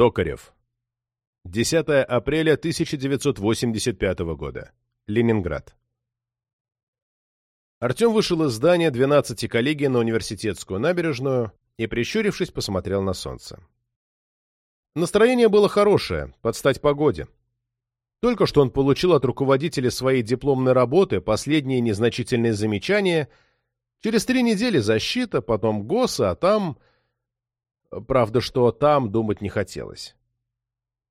Токарев. 10 апреля 1985 года. Ленинград. Артем вышел из здания 12 коллегии на университетскую набережную и, прищурившись, посмотрел на солнце. Настроение было хорошее, под стать погоде. Только что он получил от руководителя своей дипломной работы последние незначительные замечания. Через три недели защита, потом ГОСа, а там... Правда, что там думать не хотелось.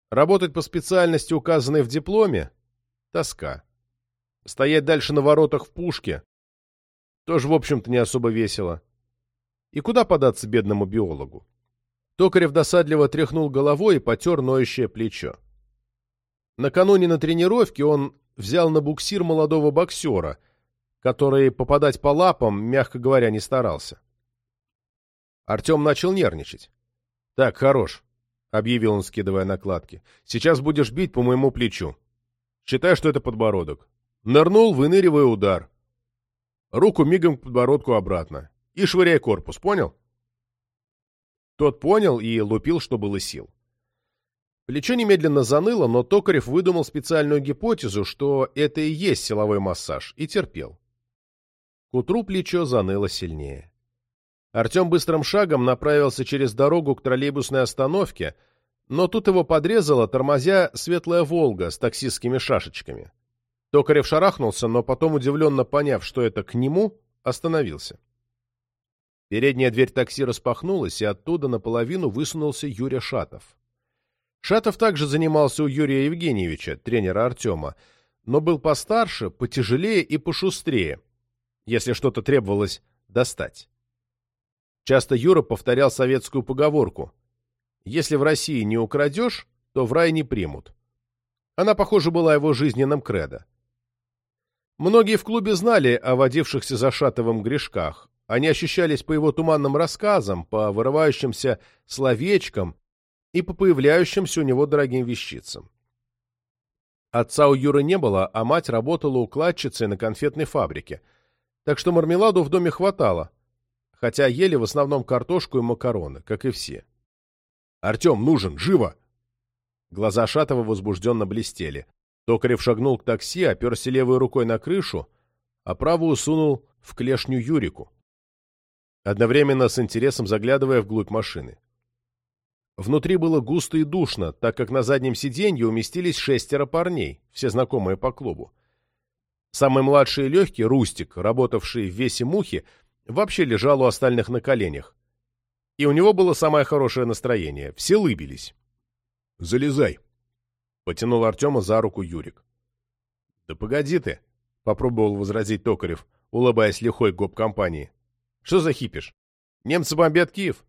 Работать по специальности, указанной в дипломе — тоска. Стоять дальше на воротах в пушке — тоже, в общем-то, не особо весело. И куда податься бедному биологу? Токарев досадливо тряхнул головой и потер ноющее плечо. Накануне на тренировке он взял на буксир молодого боксера, который попадать по лапам, мягко говоря, не старался. Артем начал нервничать. «Так, хорош», — объявил он, скидывая накладки. «Сейчас будешь бить по моему плечу. Считай, что это подбородок. Нырнул, выныривая удар. Руку мигом к подбородку обратно. И швыряй корпус, понял?» Тот понял и лупил, что было сил. Плечо немедленно заныло, но Токарев выдумал специальную гипотезу, что это и есть силовой массаж, и терпел. К утру плечо заныло сильнее. Артем быстрым шагом направился через дорогу к троллейбусной остановке, но тут его подрезала, тормозя, светлая «Волга» с таксистскими шашечками. Токарев шарахнулся, но потом, удивленно поняв, что это к нему, остановился. Передняя дверь такси распахнулась, и оттуда наполовину высунулся Юрий Шатов. Шатов также занимался у Юрия Евгеньевича, тренера Артема, но был постарше, потяжелее и пошустрее, если что-то требовалось достать. Часто Юра повторял советскую поговорку «Если в России не украдешь, то в рай не примут». Она, похоже, была его жизненным кредо. Многие в клубе знали о водившихся за Шатовым грешках. Они ощущались по его туманным рассказам, по вырывающимся словечкам и по появляющимся у него дорогим вещицам. Отца у Юры не было, а мать работала укладчицей на конфетной фабрике, так что мармеладу в доме хватало, хотя ели в основном картошку и макароны, как и все. «Артем, нужен! Живо!» Глаза Шатова возбужденно блестели. Токарев шагнул к такси, оперся левой рукой на крышу, а правую сунул в клешню Юрику, одновременно с интересом заглядывая вглубь машины. Внутри было густо и душно, так как на заднем сиденье уместились шестеро парней, все знакомые по клубу. Самый младший и легкий, Рустик, работавший в весе мухи, вообще лежал у остальных на коленях. И у него было самое хорошее настроение. Все лыбились. «Залезай!» — потянул Артема за руку Юрик. «Да погоди ты!» — попробовал возразить Токарев, улыбаясь лихой гоп-компании. «Что за хипиш? Немцы бомбят Киев?»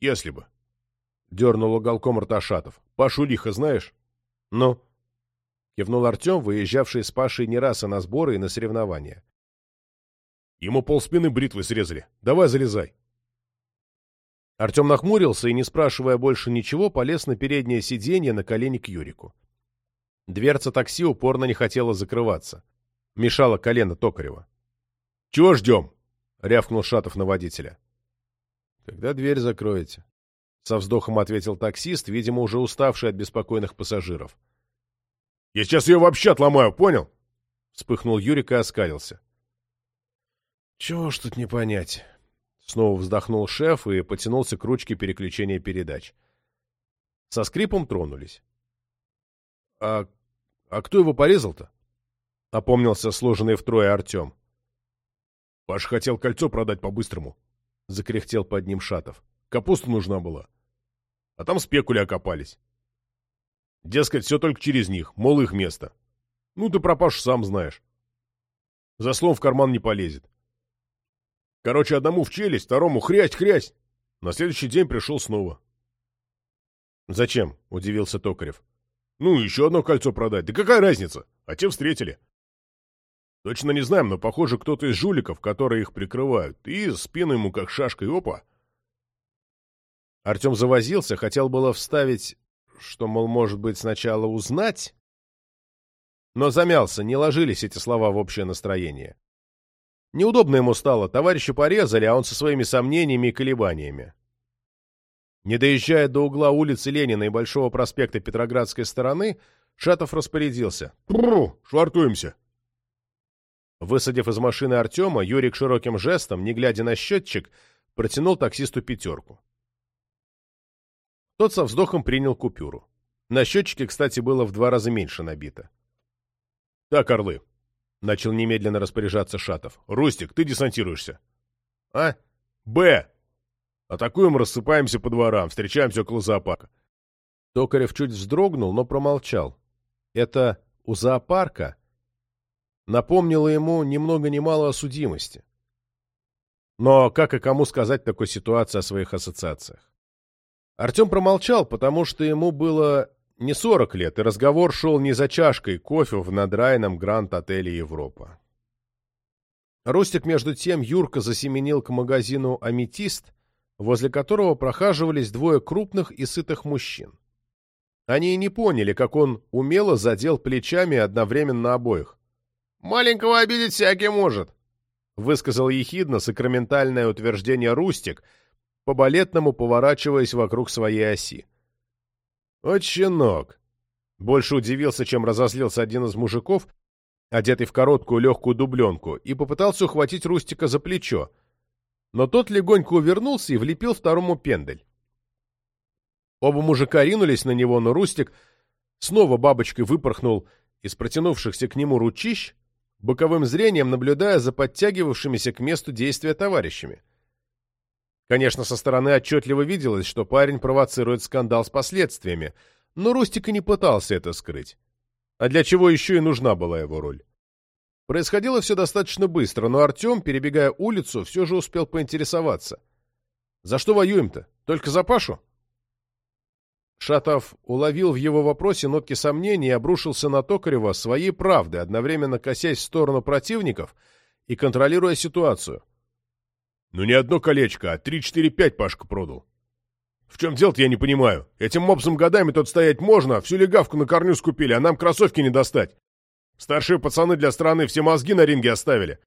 «Если бы!» — дернул уголком рта Шатов. — Пашу лихо знаешь? — Ну? — кивнул Артем, выезжавший с Пашей не раз и на сборы, и на соревнования. — Ему полспины бритвы срезали. Давай залезай. Артем нахмурился и, не спрашивая больше ничего, полез на переднее сиденье на колени к Юрику. Дверца такси упорно не хотела закрываться. Мешало колено Токарева. — Чего ждем? — рявкнул Шатов на водителя. — Когда дверь закроете? Со вздохом ответил таксист, видимо, уже уставший от беспокойных пассажиров. «Я сейчас ее вообще отломаю, понял?» Вспыхнул Юрик и оскалился. «Чего ж тут не понять?» Снова вздохнул шеф и потянулся к ручке переключения передач. Со скрипом тронулись. «А, а кто его порезал-то?» — опомнился сложенный втрое Артем. «Паш хотел кольцо продать по-быстрому», — закряхтел под ним Шатов. Капуста нужна была. А там спекули окопались. Дескать, все только через них, мол, их место. Ну, ты пропаш сам знаешь. За слом в карман не полезет. Короче, одному в челюсть, второму хрясь-хрясь. На следующий день пришел снова. «Зачем?» — удивился Токарев. «Ну, еще одно кольцо продать. Да какая разница? А те встретили». «Точно не знаем, но, похоже, кто-то из жуликов, которые их прикрывают. И спину ему как шашкой, опа, Артем завозился, хотел было вставить, что, мол, может быть, сначала узнать, но замялся, не ложились эти слова в общее настроение. Неудобно ему стало, товарища порезали, а он со своими сомнениями и колебаниями. Не доезжая до угла улицы Ленина и Большого проспекта Петроградской стороны, Шатов распорядился. «Пру! Швартуемся!» Высадив из машины Артема, Юрик широким жестом, не глядя на счетчик, протянул таксисту пятерку. Тот со вздохом принял купюру. На счетчике, кстати, было в два раза меньше набито. «Так, орлы!» — начал немедленно распоряжаться Шатов. «Рустик, ты десантируешься». «А? Б!» «Атакуем, рассыпаемся по дворам, встречаемся около зоопарка». Токарев чуть вздрогнул, но промолчал. Это у зоопарка напомнило ему ни много мало о судимости. Но как и кому сказать такой ситуации о своих ассоциациях? Артем промолчал, потому что ему было не сорок лет, и разговор шел не за чашкой кофе в надрайном Гранд-отеле Европа. Рустик, между тем, Юрка засеменил к магазину «Аметист», возле которого прохаживались двое крупных и сытых мужчин. Они и не поняли, как он умело задел плечами одновременно обоих. «Маленького обидеть всякий может», — высказал ехидно сакраментальное утверждение Рустик, по-балетному поворачиваясь вокруг своей оси. «От щенок!» Больше удивился, чем разозлился один из мужиков, одетый в короткую легкую дубленку, и попытался ухватить Рустика за плечо. Но тот легонько увернулся и влепил второму пендель. Оба мужика ринулись на него, но Рустик снова бабочкой выпорхнул из протянувшихся к нему ручищ, боковым зрением наблюдая за подтягивавшимися к месту действия товарищами. Конечно, со стороны отчетливо виделось, что парень провоцирует скандал с последствиями, но Рустик и не пытался это скрыть. А для чего еще и нужна была его роль? Происходило все достаточно быстро, но Артем, перебегая улицу, все же успел поинтересоваться. «За что воюем-то? Только за Пашу?» Шатов уловил в его вопросе нотки сомнений и обрушился на Токарева своей правдой, одновременно косясь в сторону противников и контролируя ситуацию. «Ну не одно колечко, а три-четыре-пять Пашка продал. В чем дело-то, я не понимаю. Этим мопсом годами тут стоять можно, всю легавку на корню скупили, а нам кроссовки не достать. Старшие пацаны для страны все мозги на ринге оставили.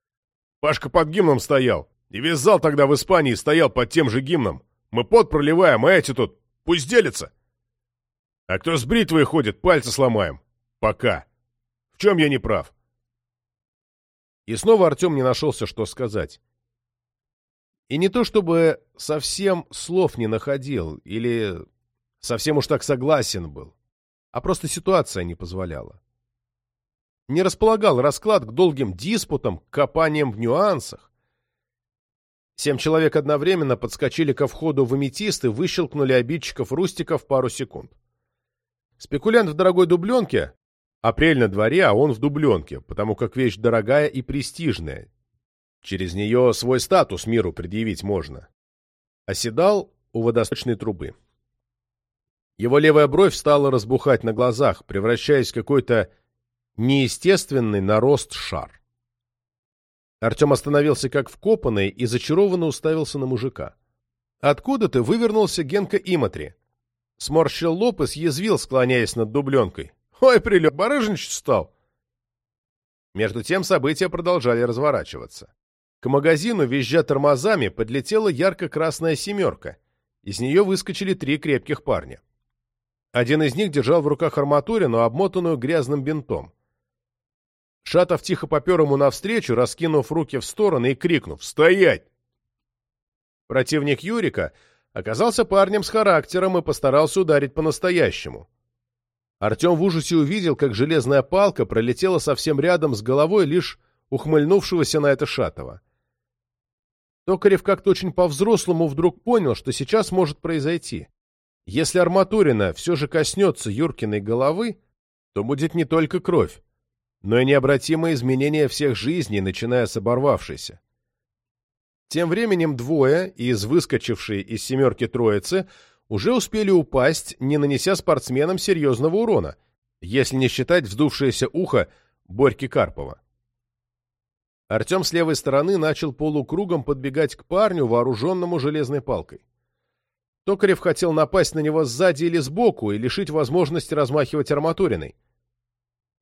Пашка под гимном стоял, и весь зал тогда в Испании стоял под тем же гимном. Мы пот проливаем, а эти тут пусть делятся». А кто с бритвой ходит, пальцы сломаем. Пока. В чем я не прав? И снова Артем не нашелся, что сказать. И не то чтобы совсем слов не находил, или совсем уж так согласен был, а просто ситуация не позволяла. Не располагал расклад к долгим диспутам, к копаниям в нюансах. Семь человек одновременно подскочили ко входу в аметист и выщелкнули обидчиков Рустика в пару секунд. Спекулянт в дорогой дубленке, апрель на дворе, а он в дубленке, потому как вещь дорогая и престижная. Через нее свой статус миру предъявить можно. Оседал у водосточной трубы. Его левая бровь стала разбухать на глазах, превращаясь в какой-то неестественный нарост шар. Артем остановился как вкопанный и зачарованно уставился на мужика. Откуда-то вывернулся Генка Иматри, Сморщил лоб и съязвил, склоняясь над дубленкой. «Ой, прилег, барыжничать стал!» Между тем события продолжали разворачиваться. К магазину, визжа тормозами, подлетела ярко-красная семерка. Из нее выскочили три крепких парня. Один из них держал в руках арматурину, обмотанную грязным бинтом. Шатов тихо попер ему навстречу, раскинув руки в стороны и крикнув «Стоять!». Противник Юрика оказался парнем с характером и постарался ударить по-настоящему. Артем в ужасе увидел, как железная палка пролетела совсем рядом с головой лишь ухмыльнувшегося на это Шатова. Токарев как-то очень по-взрослому вдруг понял, что сейчас может произойти. Если арматурина все же коснется Юркиной головы, то будет не только кровь, но и необратимое изменение всех жизней, начиная с оборвавшейся. Тем временем двое из выскочившей из семерки троицы уже успели упасть, не нанеся спортсменам серьезного урона, если не считать вздувшееся ухо Борьки Карпова. Артем с левой стороны начал полукругом подбегать к парню, вооруженному железной палкой. Токарев хотел напасть на него сзади или сбоку и лишить возможности размахивать арматуриной.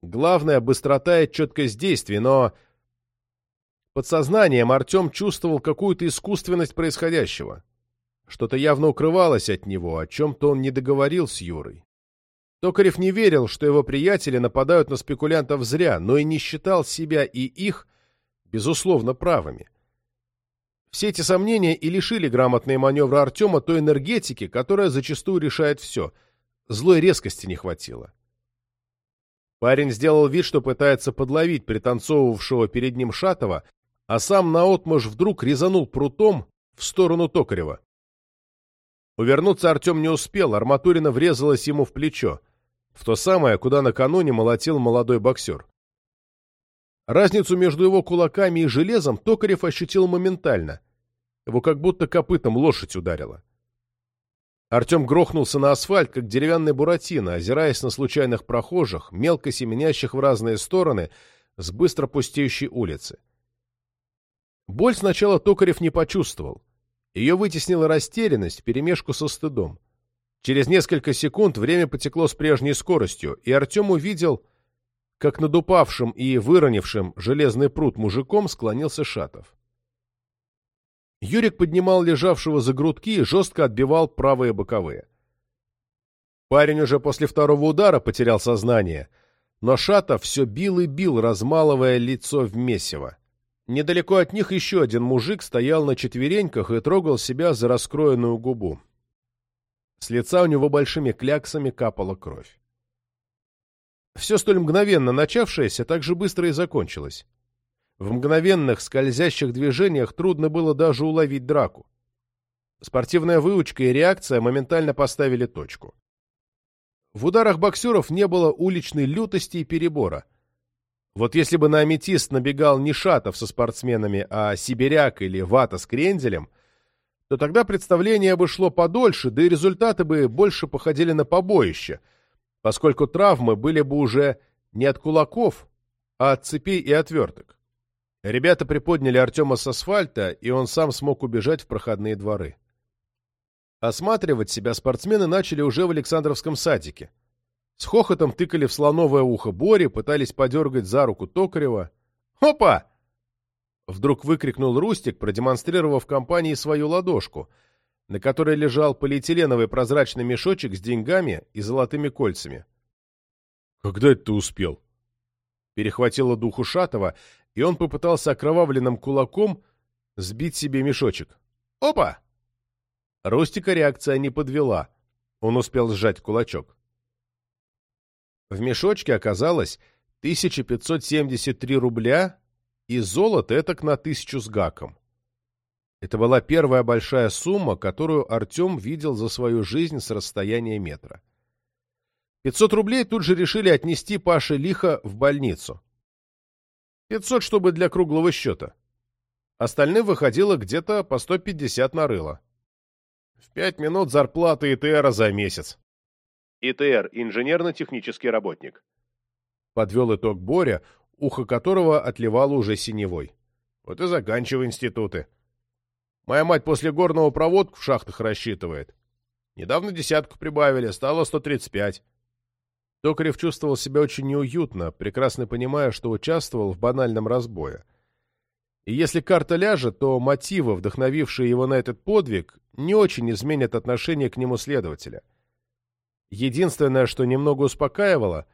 Главное — быстрота и четкость действий, но Подсознанием Артем чувствовал какую-то искусственность происходящего. Что-то явно укрывалось от него, о чем-то он не договорил с Юрой. Токарев не верил, что его приятели нападают на спекулянтов зря, но и не считал себя и их, безусловно, правыми. Все эти сомнения и лишили грамотные маневры Артема той энергетики, которая зачастую решает все. Злой резкости не хватило. Парень сделал вид, что пытается подловить пританцовывавшего перед ним Шатова, а сам наотмашь вдруг резанул прутом в сторону Токарева. Увернуться Артем не успел, арматурина врезалась ему в плечо, в то самое, куда накануне молотил молодой боксер. Разницу между его кулаками и железом Токарев ощутил моментально. Его как будто копытом лошадь ударила. Артем грохнулся на асфальт, как деревянный буратино, озираясь на случайных прохожих, мелко семенящих в разные стороны, с быстро пустеющей улицы. Боль сначала Токарев не почувствовал. Ее вытеснила растерянность вперемешку со стыдом. Через несколько секунд время потекло с прежней скоростью, и Артем увидел, как над упавшим и выронившим железный пруд мужиком склонился Шатов. Юрик поднимал лежавшего за грудки и жестко отбивал правые боковые. Парень уже после второго удара потерял сознание, но Шатов все бил и бил, размалывая лицо в месиво. Недалеко от них еще один мужик стоял на четвереньках и трогал себя за раскроенную губу. С лица у него большими кляксами капала кровь. Все столь мгновенно начавшееся так же быстро и закончилось. В мгновенных скользящих движениях трудно было даже уловить драку. Спортивная выучка и реакция моментально поставили точку. В ударах боксеров не было уличной лютости и перебора. Вот если бы на аметист набегал не Шатов со спортсменами, а Сибиряк или Вата с Кренделем, то тогда представление бы шло подольше, да и результаты бы больше походили на побоище, поскольку травмы были бы уже не от кулаков, а от цепей и отверток. Ребята приподняли Артема с асфальта, и он сам смог убежать в проходные дворы. Осматривать себя спортсмены начали уже в Александровском садике. С хохотом тыкали в слоновое ухо Бори, пытались подергать за руку Токарева. «Опа!» Вдруг выкрикнул Рустик, продемонстрировав компании свою ладошку, на которой лежал полиэтиленовый прозрачный мешочек с деньгами и золотыми кольцами. «Когда это ты успел?» Перехватило духу Шатова, и он попытался окровавленным кулаком сбить себе мешочек. «Опа!» Рустика реакция не подвела. Он успел сжать кулачок. В мешочке оказалось 1573 рубля и золото этак на тысячу с гаком. Это была первая большая сумма, которую Артем видел за свою жизнь с расстояния метра. 500 рублей тут же решили отнести Паше лихо в больницу. 500, чтобы для круглого счета. Остальным выходило где-то по 150 на рыло. В пять минут зарплаты ИТРа за месяц. ИТР – инженерно-технический работник. Подвел итог Боря, ухо которого отливало уже синевой. Вот и заканчивай институты. Моя мать после горного проводку в шахтах рассчитывает. Недавно десятку прибавили, стало 135. Токарев чувствовал себя очень неуютно, прекрасно понимая, что участвовал в банальном разбое. И если карта ляжет, то мотивы, вдохновившие его на этот подвиг, не очень изменят отношение к нему следователя. Единственное, что немного успокаивало,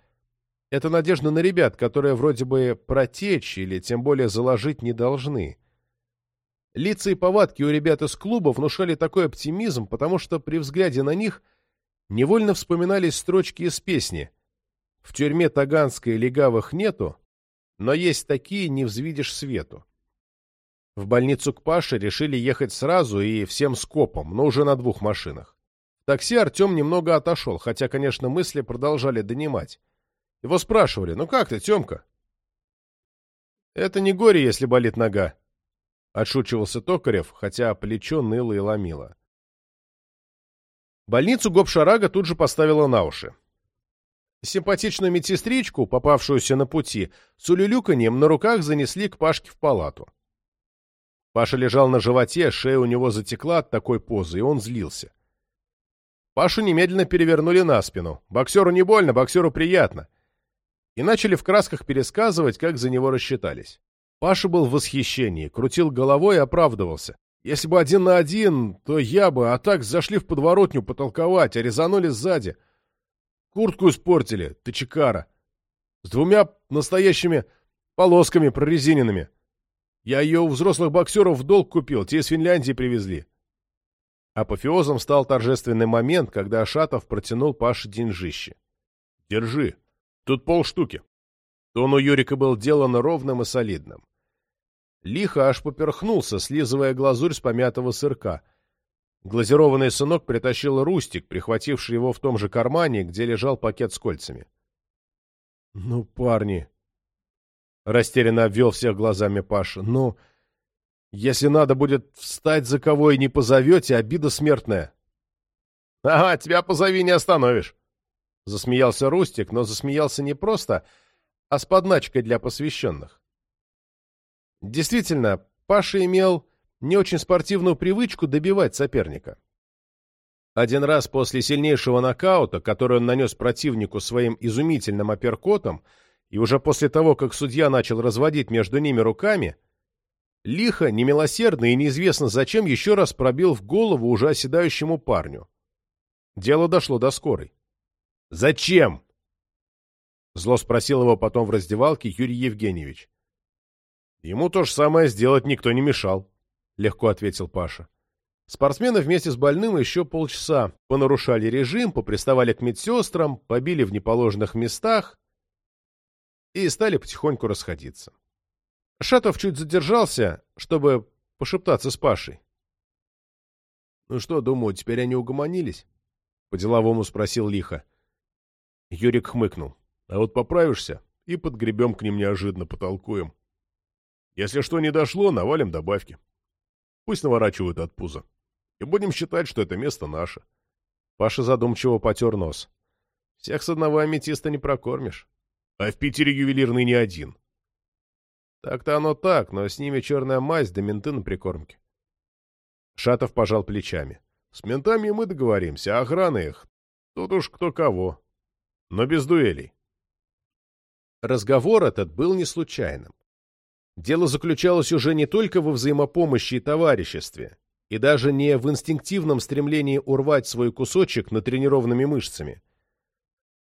это надежда на ребят, которые вроде бы протечь или тем более заложить не должны. Лица и повадки у ребят из клуба внушали такой оптимизм, потому что при взгляде на них невольно вспоминались строчки из песни «В тюрьме Таганской легавых нету, но есть такие, не взвидишь свету». В больницу к Паше решили ехать сразу и всем скопом, но уже на двух машинах такси Артем немного отошел, хотя, конечно, мысли продолжали донимать. Его спрашивали, ну как ты, Темка? Это не горе, если болит нога. Отшучивался Токарев, хотя плечо ныло и ломило. Больницу Гопшарага тут же поставила на уши. Симпатичную медсестричку, попавшуюся на пути, с улюлюканьем на руках занесли к Пашке в палату. Паша лежал на животе, шея у него затекла от такой позы, и он злился. Пашу немедленно перевернули на спину. Боксеру не больно, боксеру приятно. И начали в красках пересказывать, как за него рассчитались. Паша был в восхищении, крутил головой и оправдывался. Если бы один на один, то я бы, а так зашли в подворотню потолковать, а резанули сзади. Куртку испортили, тычекара. С двумя настоящими полосками прорезиненными. Я ее у взрослых боксеров в долг купил, те из Финляндии привезли. Апофеозом стал торжественный момент, когда Ашатов протянул Паше деньжище. «Держи. Тут полштуки». Тон у Юрика был делан ровным и солидным. Лихо аж поперхнулся, слизывая глазурь с помятого сырка. Глазированный сынок притащил Рустик, прихвативший его в том же кармане, где лежал пакет с кольцами. «Ну, парни!» Растерянно обвел всех глазами Паша. «Ну, если надо будет встать за кого и не позовете, обида смертная». «Ага, тебя позови, не остановишь!» Засмеялся Рустик, но засмеялся не просто, а с подначкой для посвященных. Действительно, Паша имел не очень спортивную привычку добивать соперника. Один раз после сильнейшего нокаута, который он нанес противнику своим изумительным апперкотом, и уже после того, как судья начал разводить между ними руками, лихо, немилосердно и неизвестно зачем еще раз пробил в голову уже оседающему парню. Дело дошло до скорой. «Зачем?» Зло спросил его потом в раздевалке Юрий Евгеньевич. «Ему то же самое сделать никто не мешал», — легко ответил Паша. Спортсмены вместе с больным еще полчаса понарушали режим, поприставали к медсестрам, побили в неположенных местах, и стали потихоньку расходиться. Шатов чуть задержался, чтобы пошептаться с Пашей. «Ну что, думаю, теперь они угомонились?» — по-деловому спросил лихо. Юрик хмыкнул. «А вот поправишься, и подгребем к ним неожиданно потолкуем. Если что не дошло, навалим добавки. Пусть наворачивают от пуза. И будем считать, что это место наше». Паша задумчиво потер нос. «Всех с одного аметиста не прокормишь». А в Питере ювелирный не один. Так-то оно так, но с ними черная мазь да менты на прикормке. Шатов пожал плечами. С ментами мы договоримся, а охрана их. Тут уж кто кого. Но без дуэлей. Разговор этот был не случайным. Дело заключалось уже не только во взаимопомощи и товариществе, и даже не в инстинктивном стремлении урвать свой кусочек натренированными мышцами.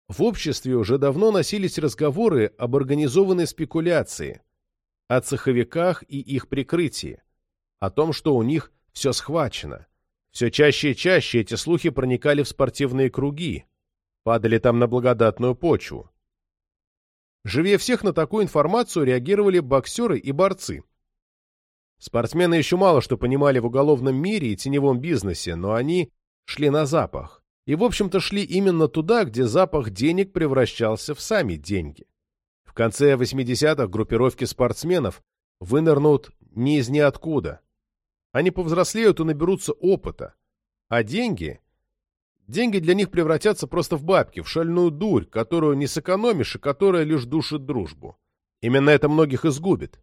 В обществе уже давно носились разговоры об организованной спекуляции, о цеховиках и их прикрытии, о том, что у них все схвачено. Все чаще и чаще эти слухи проникали в спортивные круги, падали там на благодатную почву. Живее всех на такую информацию реагировали боксеры и борцы. Спортсмены еще мало что понимали в уголовном мире и теневом бизнесе, но они шли на запах и, в общем-то, шли именно туда, где запах денег превращался в сами деньги. В конце 80-х группировки спортсменов вынырнут не из ниоткуда. Они повзрослеют и наберутся опыта. А деньги? Деньги для них превратятся просто в бабки, в шальную дурь, которую не сэкономишь и которая лишь душит дружбу. Именно это многих изгубит.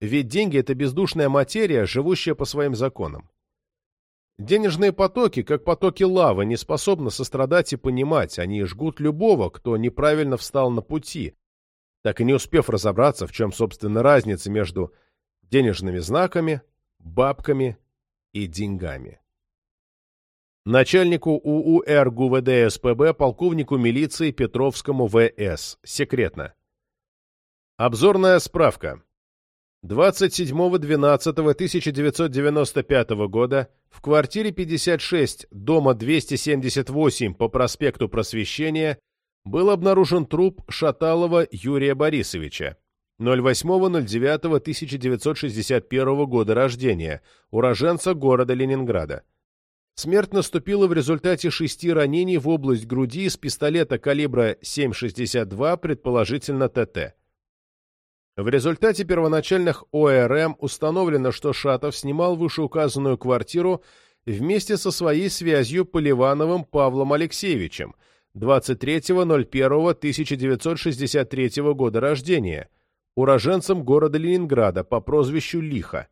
Ведь деньги — это бездушная материя, живущая по своим законам. Денежные потоки, как потоки лавы, не способны сострадать и понимать, они жгут любого, кто неправильно встал на пути, так и не успев разобраться, в чем, собственно, разница между денежными знаками, бабками и деньгами. Начальнику УУР ГУВД СПБ полковнику милиции Петровскому ВС. Секретно. Обзорная справка. 27.12.1995 года в квартире 56 дома 278 по проспекту Просвещения был обнаружен труп Шаталова Юрия Борисовича, 08.09.1961 года рождения, уроженца города Ленинграда. Смерть наступила в результате шести ранений в область груди из пистолета калибра 7,62, предположительно ТТ. В результате первоначальных ОРМ установлено, что Шатов снимал вышеуказанную квартиру вместе со своей связью Поливановым Павлом Алексеевичем, 23.01.1963 года рождения, уроженцем города Ленинграда по прозвищу Лиха.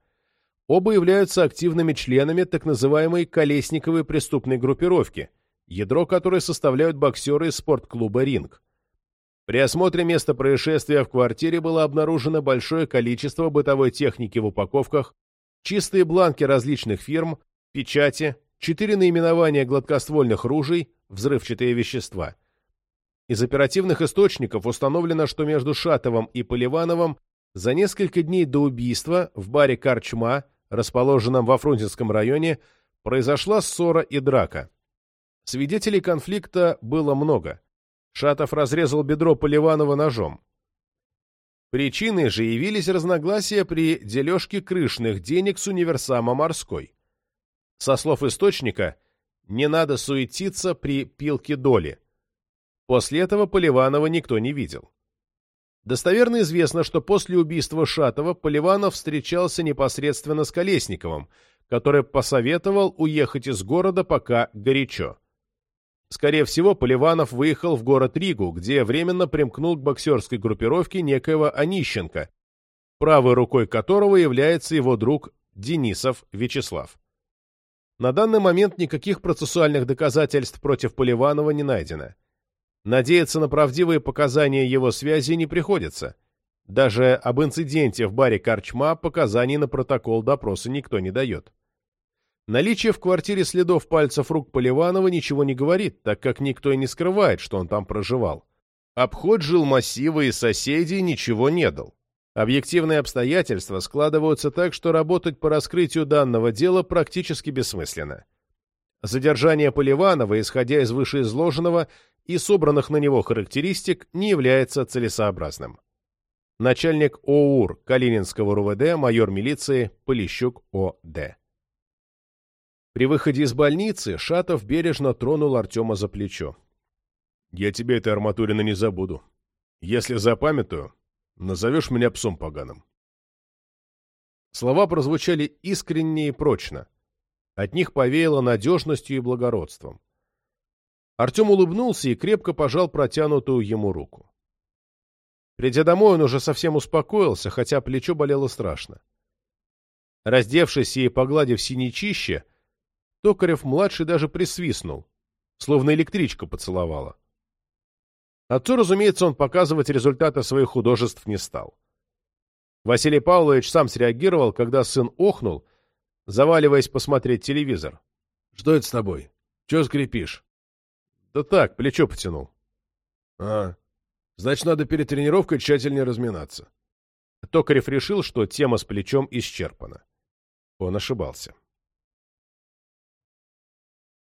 Оба являются активными членами так называемой Колесниковой преступной группировки, ядро которой составляют боксеры из спортклуба «Ринг». При осмотре места происшествия в квартире было обнаружено большое количество бытовой техники в упаковках, чистые бланки различных фирм, печати, четыре наименования гладкоствольных ружей, взрывчатые вещества. Из оперативных источников установлено, что между Шатовым и Поливановым за несколько дней до убийства в баре «Карчма», расположенном во Фрунзенском районе, произошла ссора и драка. Свидетелей конфликта было много. Шатов разрезал бедро Поливанова ножом. Причиной же явились разногласия при дележке крышных денег с универсама «Морской». Со слов источника, не надо суетиться при пилке доли. После этого Поливанова никто не видел. Достоверно известно, что после убийства Шатова Поливанов встречался непосредственно с Колесниковым, который посоветовал уехать из города пока горячо. Скорее всего, Поливанов выехал в город Ригу, где временно примкнул к боксерской группировке некоего Онищенко, правой рукой которого является его друг Денисов Вячеслав. На данный момент никаких процессуальных доказательств против Поливанова не найдено. Надеяться на правдивые показания его связи не приходится. Даже об инциденте в баре Корчма показаний на протокол допроса никто не дает. Наличие в квартире следов пальцев рук Поливанова ничего не говорит, так как никто и не скрывает, что он там проживал. Обход жил массива и соседей ничего не дал. Объективные обстоятельства складываются так, что работать по раскрытию данного дела практически бессмысленно. Задержание Поливанова, исходя из вышеизложенного, и собранных на него характеристик не является целесообразным. Начальник ОУР Калининского РУВД, майор милиции Полищук О.Д. При выходе из больницы Шатов бережно тронул Артема за плечо. «Я тебе этой арматурины не забуду. Если запамятую, назовешь меня псом поганым». Слова прозвучали искренне и прочно. От них повеяло надежностью и благородством. Артем улыбнулся и крепко пожал протянутую ему руку. Придя домой, он уже совсем успокоился, хотя плечо болело страшно. Раздевшись и погладив синячище, Токарев-младший даже присвистнул, словно электричка поцеловала. Отцу, разумеется, он показывать результаты своих художеств не стал. Василий Павлович сам среагировал, когда сын охнул, заваливаясь посмотреть телевизор. — Что это с тобой? Чего скрипишь? Да так, плечо потянул. А, значит, надо перед тренировкой тщательнее разминаться. Токарев решил, что тема с плечом исчерпана. Он ошибался.